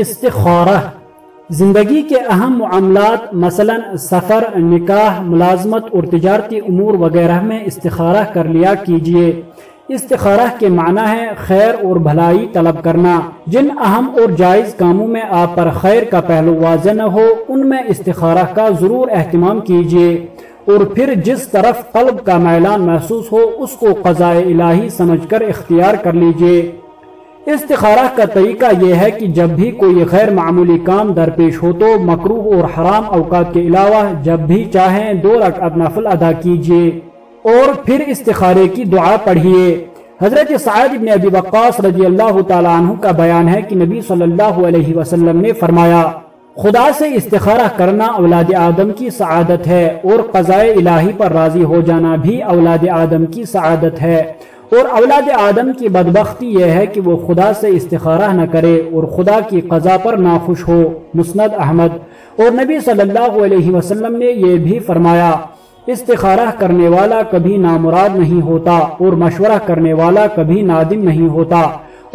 استخارہ۔ زندگی کے اہم معاملات مثلا سفر، نکاح، ملازمت اور تجارتی امور وغیرہ میں استخارہ کر لیا کیجیے استخارہ کے معنی ہے خیر اور بھلائی طلب کرنا۔ جن اہم اور جائز کاموں میں آپ پر خیر کا پہلو واضح نہ ہو، ان میں استخارہ کا ضرور اہتمام کیجیے اور پھر جس طرف قلب کا میلان محسوس ہو، اس کو قضاء الہی سمجھ کر اختیار کر لیجیے استخارہ کا طریقہ یہ ہے کہ جب بھی کوئی غیر معمولی کام درپیش ہو تو مکرو اور حرام اوقات کے علاوہ جب بھی چاہیں دو رکعت نفل ادا کیجیے اور پھر استخارے کی دعا پڑھیے حضرت سعید بن ابی وقاص رضی اللہ تعالیٰ عنہ کا بیان ہے کہ نبی صلی اللہ علیہ وسلم نے فرمایا خدا سے استخارہ کرنا اولاد آدم کی سعادت ہے اور قضاء الہی پر راضی ہو جانا بھی اولاد آدم کی سعادت ہے۔ اور اولاد آدم کی بدبختی یہ ہے کہ وہ خدا سے استخارہ نہ کرے اور خدا کی قضا پر ناخوش ہو۔ مسند احمد۔ اور نبی صلی اللہ علیہ وسلم نے یہ بھی فرمایا، استخارہ کرنے والا کبھی نامراد نہیں ہوتا اور مشورہ کرنے والا کبھی نادم نہیں ہوتا۔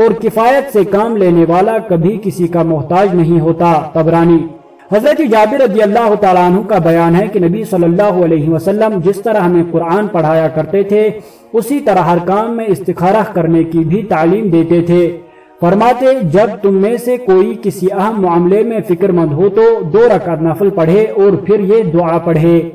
اور کفایت سے کام لینے والا کبھی کسی کا محتاج نہیں ہوتا تبرانی حضرت جابر رضی اللہ تعالیٰ عنہ کا بیان ہے کہ نبی صلی اللہ علیہ وسلم جس طرح ہمیں قرآن پڑھایا کرتے تھے، اسی طرح ہر کام میں استخارہ کرنے کی بھی تعلیم دیتے تھے۔ فرماتے، جب تم میں سے کوئی کسی اہم معاملے میں فکر مند ہو تو دو رکعت نفل پڑھے اور پھر یہ دعا پڑھے۔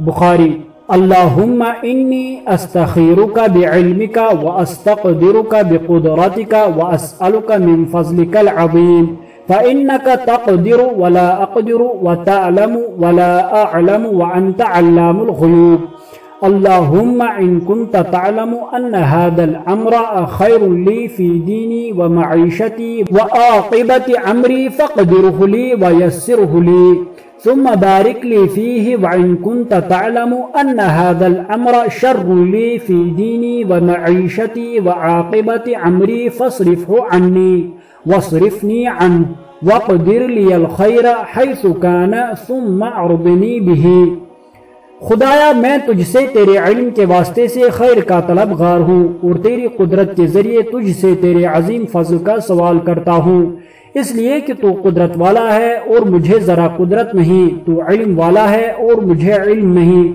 بخاری۔ اللہم انی استخیرک بعلمک و استقدرک بقدرتک و اسألک من فضلک العظیم فإنك تقدر ولا أقدر وتعلم ولا أعلم وأنت علام الغيوب. اللهم إن كنت تعلم أن هذا الأمر خير لي في ديني ومعيشتي وآقبة عمري فاقدره لي ويسره لي. ثم بارك لي فيه وإن كنت تعلم أن هذا الأمر شر لي في ديني ومعيشتي وعاقبة عمري فاصرفه عني، واصرفني عنه وقدر لي الخير حيث كان، ثم عرضني به. خدایا، میں تجھ سے تیرے علم کے واسطے سے خیر کا طلب غار ہوں اور تیری قدرت کے ذریعے تجھ سے تیرے عظیم فضل کا سوال کرتا ہوں۔ اس لیے کہ تو قدرت والا ہے اور مجھے ذرا قدرت نہیں، تو علم والا ہے اور مجھے علم نہیں،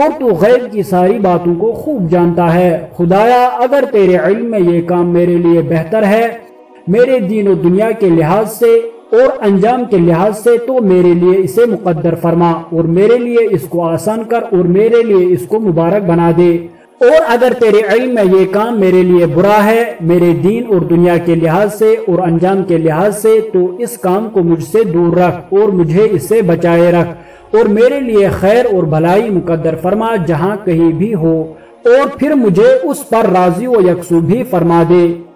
اور تو غیب کی ساری باتوں کو خوب جانتا ہے۔ خدایا، اگر تیرے علم میں یہ کام میرے لیے بہتر ہے، میرے دین و دنیا کے لحاظ سے اور انجام کے لحاظ سے تو میرے لیے اسے مقدر فرما اور میرے لیے اس کو آسان کر اور میرے لیے اس کو مبارک بنا دے۔ اور اگر تیرے علم میں یہ کام میرے لیے برا ہے، میرے دین اور دنیا کے لحاظ سے اور انجام کے لحاظ سے، تو اس کام کو مجھ سے دور رکھ اور مجھے اس سے بچائے رکھ۔ اور میرے لیے خیر اور بھلائی مقدر فرما، جہاں کہیں بھی ہو۔ اور پھر مجھے اس پر راضی و یکسو بھی فرما دے۔